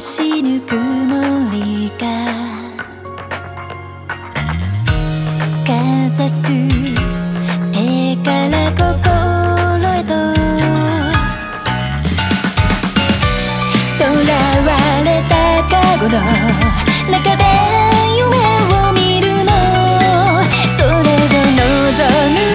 しぬ曇りがかざす手から心へと囚われた過去の中で夢を見るの。それを望む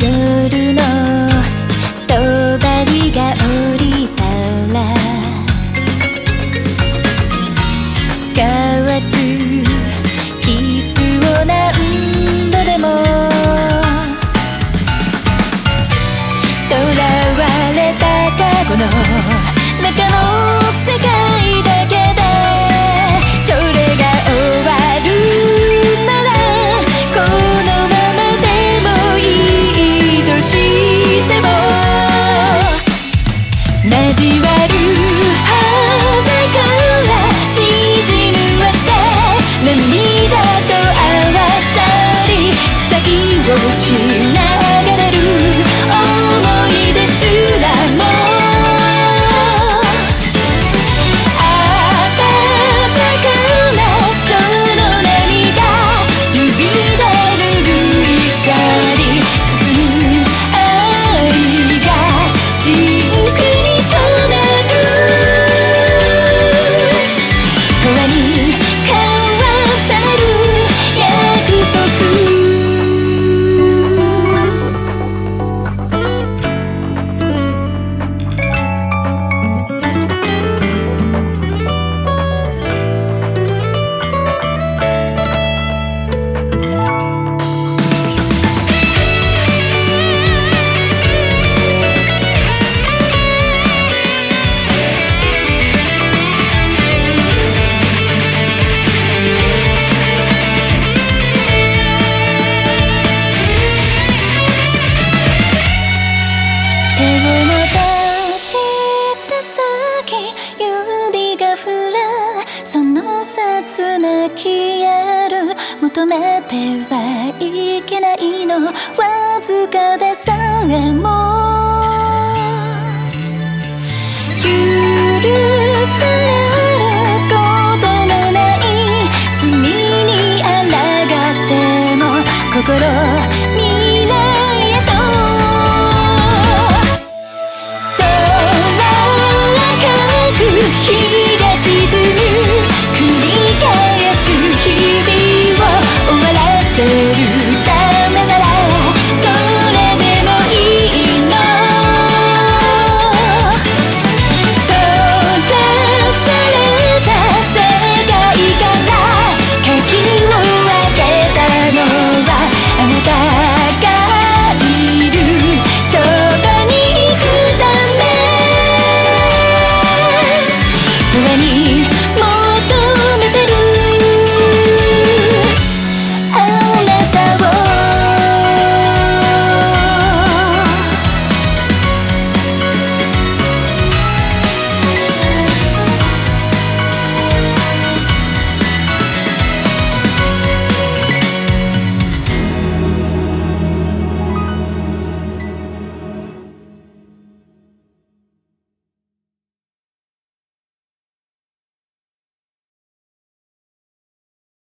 夜のりがおりたらかわすキすを何度でも囚われたかごの消える求めてはいけないのわずかでさえも。許されることのない罪に抗っても心